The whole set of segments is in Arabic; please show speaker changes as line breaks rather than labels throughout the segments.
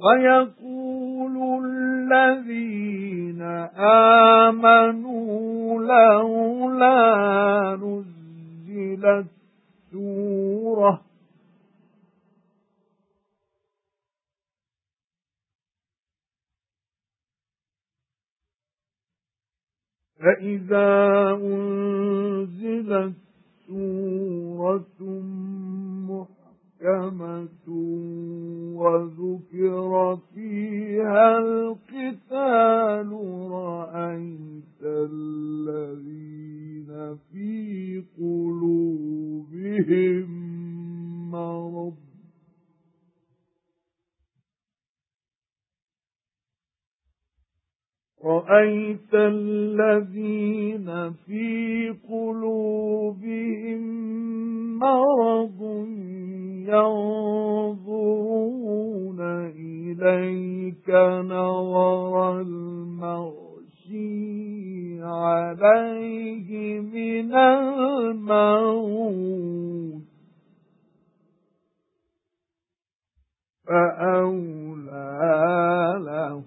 وَيَقُولُ الَّذِينَ آمَنُوا لَوْلَا نُزِّلَتْ سُورَةٌ فَإِذَا أُنْزِلَتْ سُورَةٌ مُحْكَمَةٌ وذكر فيها القتال رأيت الذين في قلوبهم مرض رأيت الذين في قلوبهم مرض ينظر إليك نور المغشي عليه من الموت فأولى له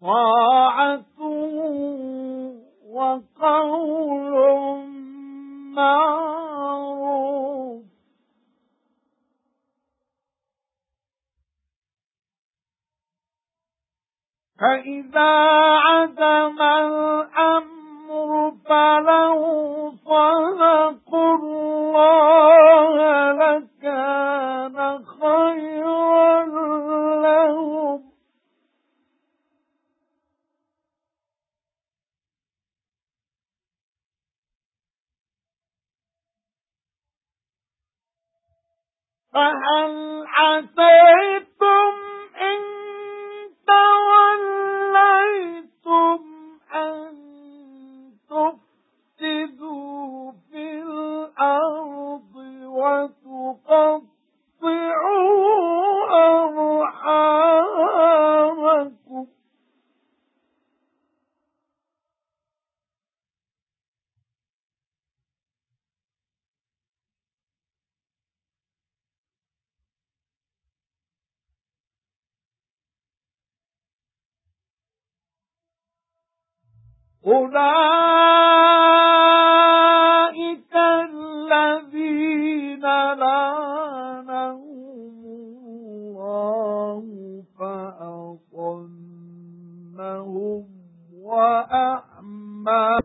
طاعة وَقَوْلٌ مَّعْرُوفٌ فَإِذَا عدم الْأَمْرُ فله صَدَقُ اللَّهُ فهل عسيتم أولئك